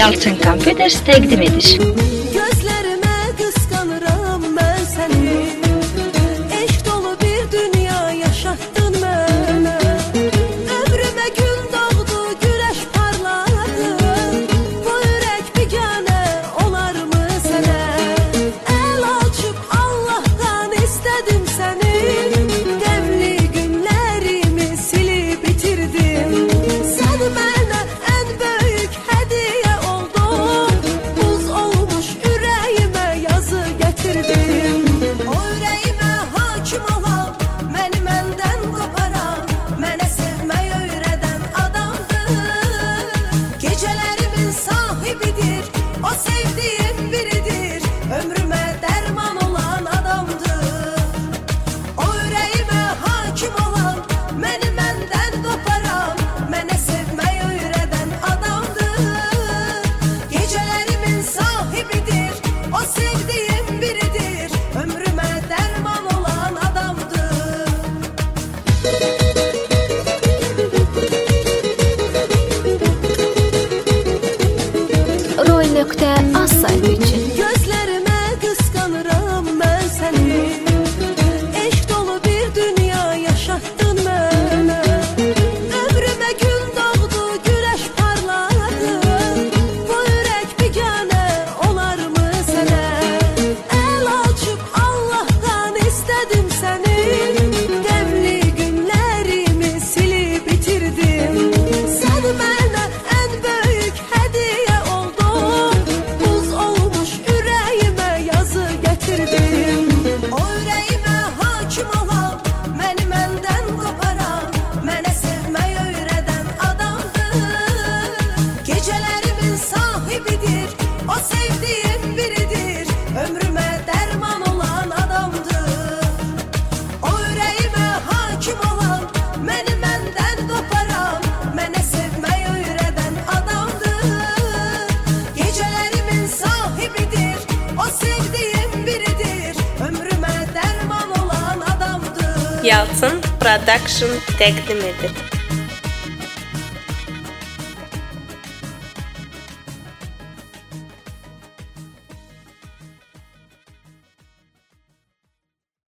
Yalçın Computer Stack Dimitriş. gökte az sayfa için Yalçın Production təqdim edir.